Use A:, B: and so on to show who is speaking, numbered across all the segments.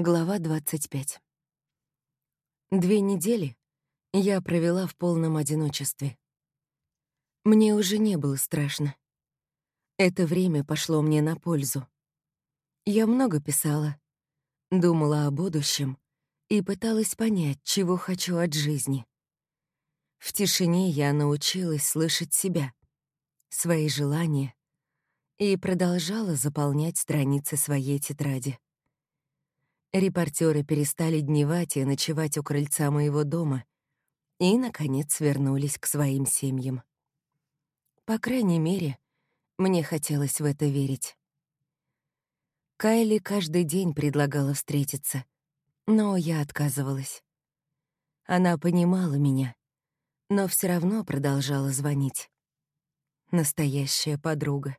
A: Глава 25. Две недели я провела в полном одиночестве. Мне уже не было страшно. Это время пошло мне на пользу. Я много писала, думала о будущем и пыталась понять, чего хочу от жизни. В тишине я научилась слышать себя, свои желания и продолжала заполнять страницы своей тетради. Репортеры перестали дневать и ночевать у крыльца моего дома и, наконец, вернулись к своим семьям. По крайней мере, мне хотелось в это верить. Кайли каждый день предлагала встретиться, но я отказывалась. Она понимала меня, но все равно продолжала звонить. Настоящая подруга.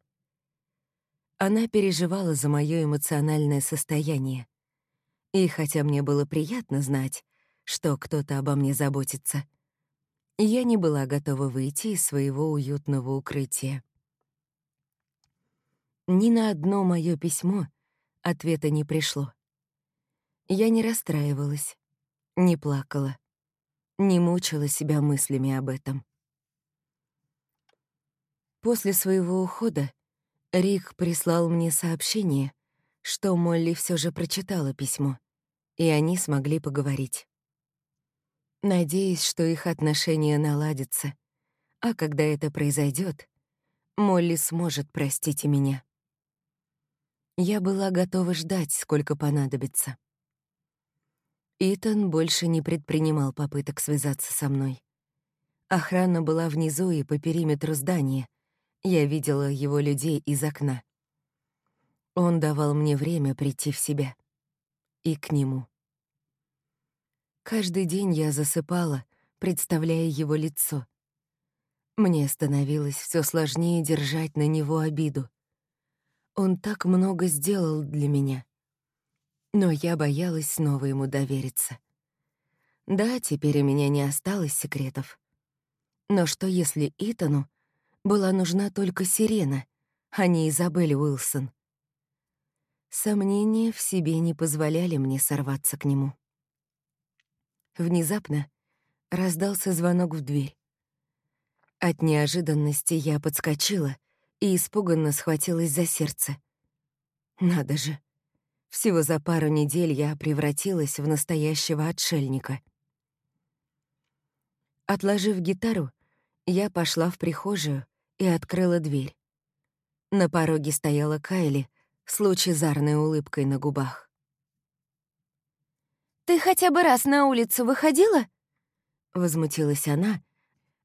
A: Она переживала за мое эмоциональное состояние, и хотя мне было приятно знать, что кто-то обо мне заботится, я не была готова выйти из своего уютного укрытия. Ни на одно мое письмо ответа не пришло. Я не расстраивалась, не плакала, не мучила себя мыслями об этом. После своего ухода Рик прислал мне сообщение, что Молли все же прочитала письмо, и они смогли поговорить. Надеюсь, что их отношения наладятся, а когда это произойдет, Молли сможет простить и меня. Я была готова ждать, сколько понадобится. Итан больше не предпринимал попыток связаться со мной. Охрана была внизу и по периметру здания. Я видела его людей из окна. Он давал мне время прийти в себя. И к нему. Каждый день я засыпала, представляя его лицо. Мне становилось все сложнее держать на него обиду. Он так много сделал для меня. Но я боялась снова ему довериться. Да, теперь у меня не осталось секретов. Но что если Итану была нужна только Сирена, а не Изабель Уилсон? Сомнения в себе не позволяли мне сорваться к нему. Внезапно раздался звонок в дверь. От неожиданности я подскочила и испуганно схватилась за сердце. Надо же, всего за пару недель я превратилась в настоящего отшельника. Отложив гитару, я пошла в прихожую и открыла дверь. На пороге стояла Кайли — с лучезарной улыбкой на губах.
B: «Ты хотя бы раз на улицу выходила?»
A: — возмутилась она,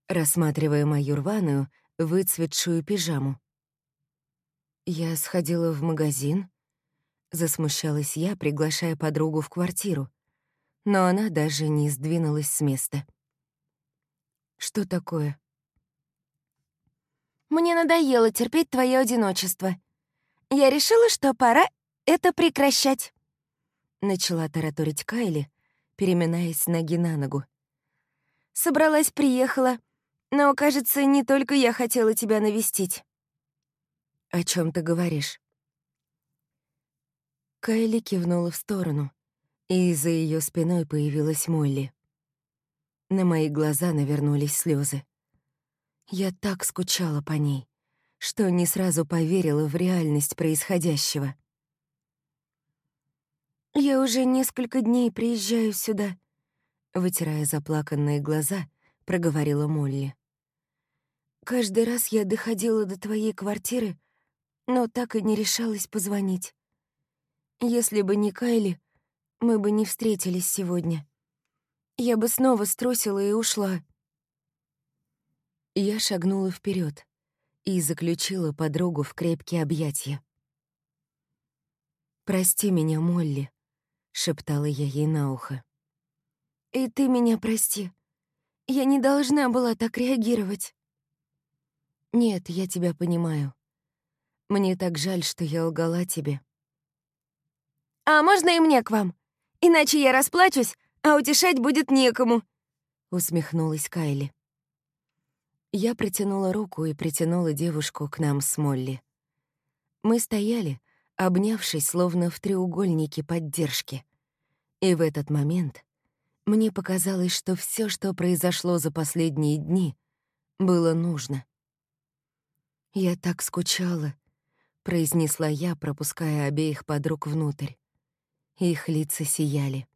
A: рассматривая мою рваную, выцветшую пижаму. «Я сходила в магазин», — засмущалась я, приглашая подругу в квартиру, но она даже не сдвинулась с места. «Что такое?»
B: «Мне надоело терпеть твое одиночество», я решила, что пора это прекращать. Начала тараторить Кайли, переминаясь ноги на ногу. Собралась, приехала, но, кажется, не только я хотела тебя навестить.
A: О чем ты говоришь? Кайли кивнула в сторону, и за ее спиной появилась Молли. На мои глаза навернулись слезы. Я так скучала по ней что не сразу поверила в реальность происходящего.
B: «Я уже несколько дней приезжаю сюда», —
A: вытирая заплаканные глаза, проговорила Молли.
B: «Каждый раз я доходила до твоей квартиры, но так и не решалась позвонить. Если бы не Кайли, мы бы не встретились сегодня. Я бы снова струсила и ушла».
A: Я шагнула вперед и заключила подругу в крепкие объятия. «Прости меня, Молли», — шептала я ей на ухо.
B: «И ты меня прости. Я не должна была так реагировать».
A: «Нет, я тебя понимаю. Мне так жаль, что я лгала тебе».
B: «А можно и мне к вам? Иначе я расплачусь, а утешать будет некому», —
A: усмехнулась Кайли. Я протянула руку и притянула девушку к нам с Молли. Мы стояли, обнявшись, словно в треугольнике поддержки, И в этот момент мне показалось, что все, что произошло за последние дни, было нужно. «Я так скучала», — произнесла я, пропуская обеих подруг внутрь. Их лица сияли.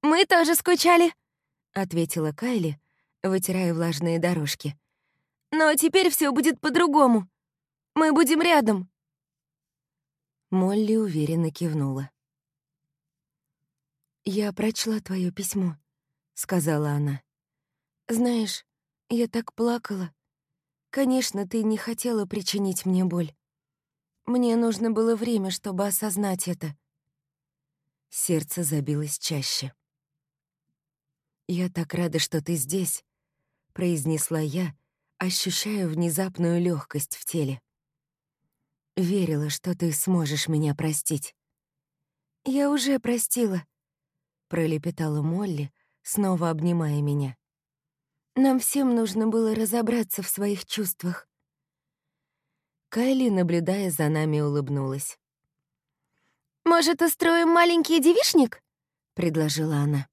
B: «Мы тоже скучали», —
A: ответила Кайли, вытирая влажные дорожки.
B: «Но теперь все будет по-другому. Мы будем рядом».
A: Молли уверенно кивнула. «Я прочла твое письмо», — сказала она. «Знаешь, я так плакала. Конечно, ты не хотела причинить мне боль. Мне нужно было время, чтобы осознать это». Сердце забилось чаще. «Я так рада, что ты здесь», — произнесла я, ощущая внезапную легкость в теле. «Верила, что ты сможешь меня простить».
B: «Я уже простила», —
A: пролепетала Молли, снова обнимая меня.
B: «Нам всем нужно было разобраться в своих чувствах».
A: Кайли, наблюдая за нами, улыбнулась.
B: «Может, устроим маленький девишник?» — предложила она.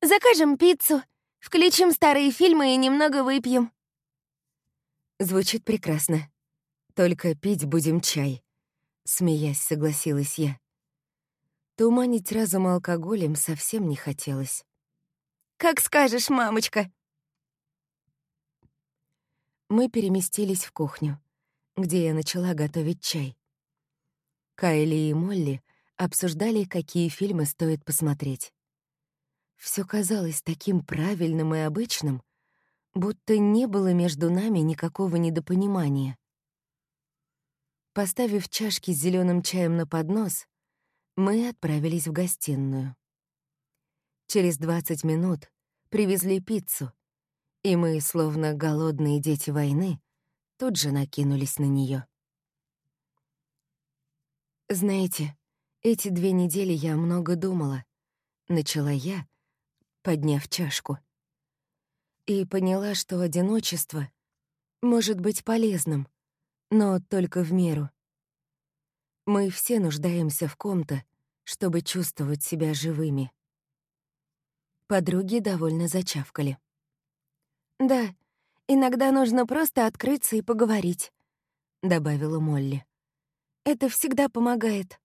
B: «Закажем пиццу, включим старые фильмы и немного выпьем».
A: Звучит прекрасно. Только пить будем чай. Смеясь, согласилась я. Туманить разум алкоголем совсем не хотелось.
B: «Как скажешь, мамочка!»
A: Мы переместились в кухню, где я начала готовить чай. Кайли и Молли обсуждали, какие фильмы стоит посмотреть. Все казалось таким правильным и обычным, будто не было между нами никакого недопонимания. Поставив чашки с зеленым чаем на поднос, мы отправились в гостиную. Через 20 минут привезли пиццу, и мы, словно голодные дети войны, тут же накинулись на нее. «Знаете, эти две недели я много думала», — начала я, подняв чашку. И поняла, что одиночество может быть полезным, но только в меру. Мы все нуждаемся в ком-то, чтобы чувствовать себя живыми. Подруги довольно зачавкали.
B: «Да, иногда нужно просто открыться и поговорить», —
A: добавила Молли.
B: «Это всегда помогает».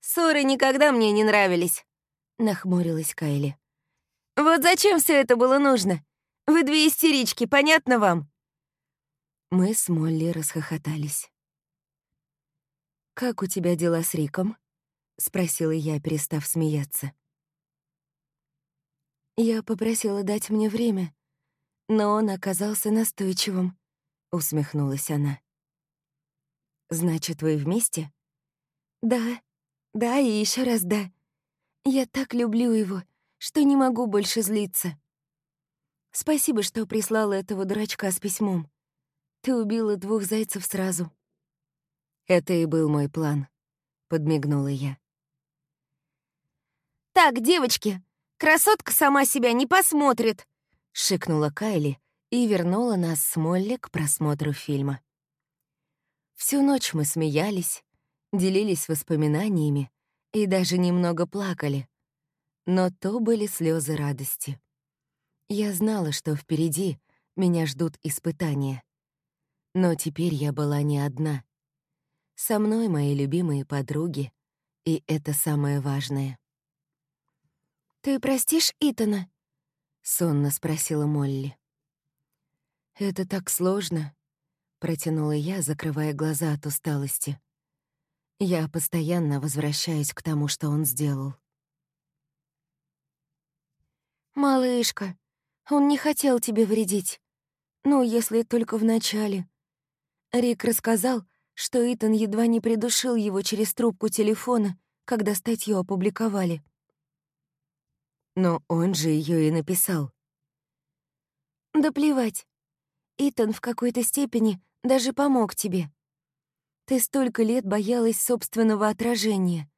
B: «Ссоры никогда мне не нравились», — нахмурилась Кайли. «Вот зачем все это было нужно? Вы две истерички, понятно вам?»
A: Мы с Молли расхохотались. «Как у тебя дела с Риком?» — спросила я, перестав смеяться. «Я попросила дать мне время, но он оказался настойчивым», — усмехнулась она. «Значит, вы вместе?»
B: «Да, да и еще раз да. Я так люблю его, что не могу больше злиться. Спасибо, что прислала этого дурачка с письмом. Ты убила двух зайцев сразу».
A: «Это и был мой план», — подмигнула я.
B: «Так, девочки, красотка сама себя не посмотрит!»
A: — шикнула Кайли и вернула нас с Молли к просмотру фильма. Всю ночь мы смеялись, делились воспоминаниями и даже немного плакали. Но то были слезы радости. Я знала, что впереди меня ждут испытания. Но теперь я была не одна. Со мной мои любимые подруги, и это самое важное.
B: «Ты простишь Итана?»
A: — сонно спросила Молли. «Это так сложно», — протянула я, закрывая глаза от усталости. Я постоянно возвращаюсь к тому, что он сделал.
B: «Малышка, он не хотел тебе вредить. Ну, если только в начале. Рик рассказал, что Итан едва не придушил его через трубку телефона, когда статью опубликовали.
A: Но он же ее и написал.
B: Да плевать. Итан в какой-то степени даже помог тебе. Ты столько лет боялась собственного отражения.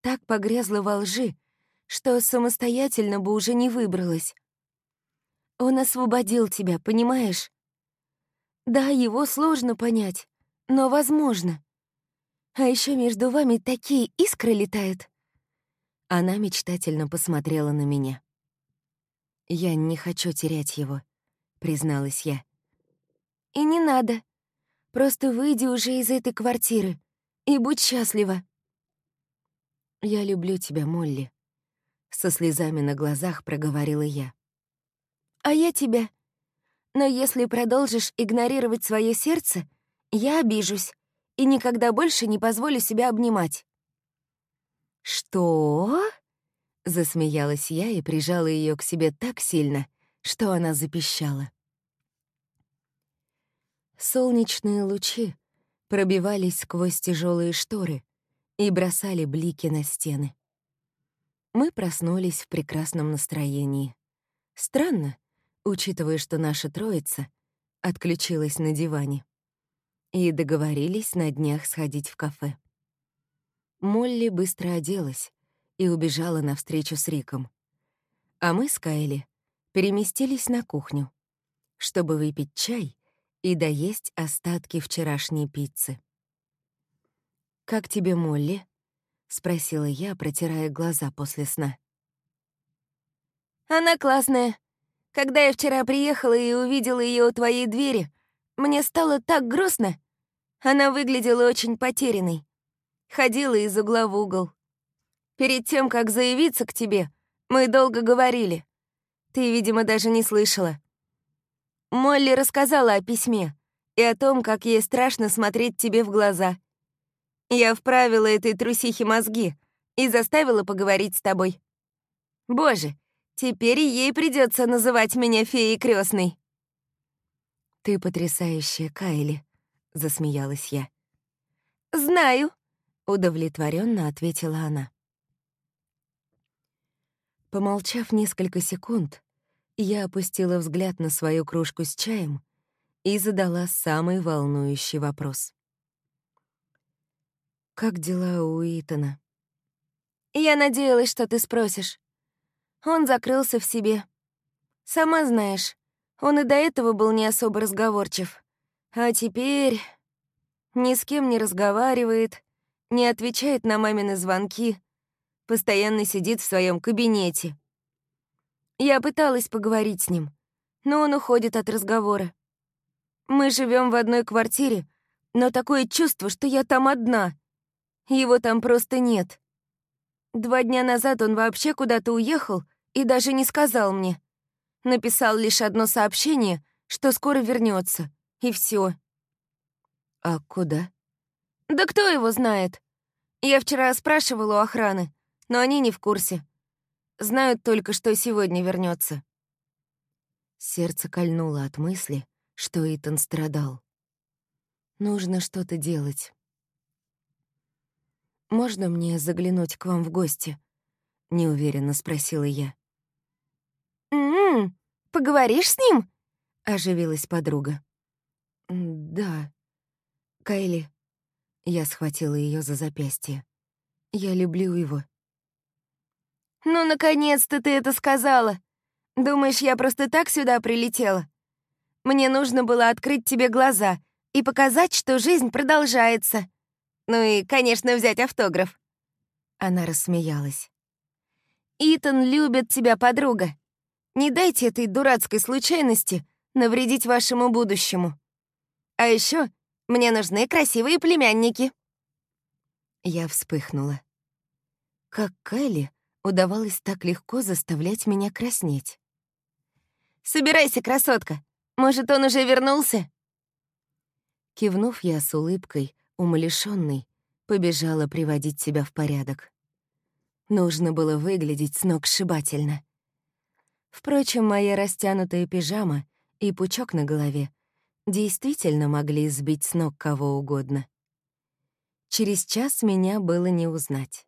B: Так погрязла во лжи, что самостоятельно бы уже не выбралась. Он освободил тебя, понимаешь? Да, его сложно понять, но возможно. А еще между вами такие искры летают.
A: Она мечтательно посмотрела на меня. «Я не хочу терять его», — призналась я.
B: «И не надо. Просто выйди уже из этой квартиры и будь счастлива».
A: «Я люблю тебя, Молли», — со слезами на глазах проговорила я.
B: «А я тебя. Но если продолжишь игнорировать свое сердце, я обижусь и никогда больше не позволю себя обнимать».
A: «Что?» — засмеялась я и прижала ее к себе так сильно, что она запищала. Солнечные лучи пробивались сквозь тяжелые шторы и бросали блики на стены. Мы проснулись в прекрасном настроении. Странно, учитывая, что наша троица отключилась на диване. И договорились на днях сходить в кафе. Молли быстро оделась и убежала навстречу с Риком. А мы с Кайли переместились на кухню, чтобы выпить чай и доесть остатки вчерашней пиццы. «Как тебе Молли?» — спросила я, протирая глаза после сна.
B: «Она классная. Когда я вчера приехала и увидела ее у твоей двери, мне стало так грустно. Она выглядела очень потерянной. Ходила из угла в угол. Перед тем, как заявиться к тебе, мы долго говорили. Ты, видимо, даже не слышала. Молли рассказала о письме и о том, как ей страшно смотреть тебе в глаза — я вправила этой трусихе мозги и заставила поговорить с тобой. Боже, теперь ей придется называть меня феей крестной.
A: «Ты потрясающая, Кайли», — засмеялась я.
B: «Знаю», —
A: удовлетворенно ответила она. Помолчав несколько секунд, я опустила взгляд на свою кружку с чаем и задала самый волнующий вопрос. «Как дела у Итана?»
B: «Я надеялась, что ты спросишь. Он закрылся в себе. Сама знаешь, он и до этого был не особо разговорчив. А теперь ни с кем не разговаривает, не отвечает на мамины звонки, постоянно сидит в своем кабинете. Я пыталась поговорить с ним, но он уходит от разговора. Мы живем в одной квартире, но такое чувство, что я там одна — его там просто нет. Два дня назад он вообще куда-то уехал и даже не сказал мне. Написал лишь одно сообщение, что скоро вернется, и все.
A: А куда?
B: Да кто его знает? Я вчера спрашивала у охраны, но они не в курсе. Знают только, что сегодня вернется.
A: Сердце кольнуло от мысли, что Итан страдал. Нужно что-то делать. «Можно мне заглянуть к вам в гости?» — неуверенно спросила я.
B: «М-м, поговоришь с ним?» — оживилась подруга.
A: «Да. Кайли». Я схватила ее за запястье. «Я люблю его».
B: «Ну, наконец-то ты это сказала! Думаешь, я просто так сюда прилетела? Мне нужно было открыть тебе глаза и показать, что жизнь продолжается». Ну и, конечно, взять автограф».
A: Она рассмеялась.
B: «Итан любит тебя, подруга. Не дайте этой дурацкой случайности навредить вашему будущему. А еще мне нужны красивые племянники».
A: Я вспыхнула. Как Кайли удавалось так легко заставлять меня краснеть.
B: «Собирайся, красотка. Может, он уже вернулся?»
A: Кивнув я с улыбкой, умалишённой, побежала приводить себя в порядок. Нужно было выглядеть сногсшибательно. Впрочем, моя растянутая пижама и пучок на голове действительно могли сбить с ног кого угодно. Через час меня было не узнать.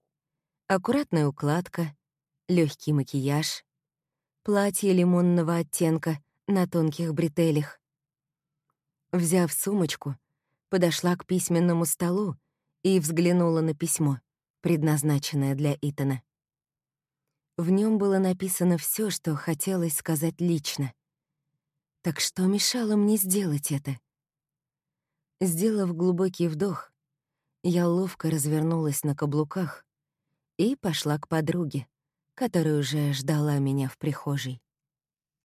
A: Аккуратная укладка, легкий макияж, платье лимонного оттенка на тонких бретелях. Взяв сумочку, подошла к письменному столу и взглянула на письмо, предназначенное для Итана. В нем было написано все, что хотелось сказать лично. Так что мешало мне сделать это? Сделав глубокий вдох, я ловко развернулась на каблуках и пошла к подруге, которая уже ждала меня в прихожей.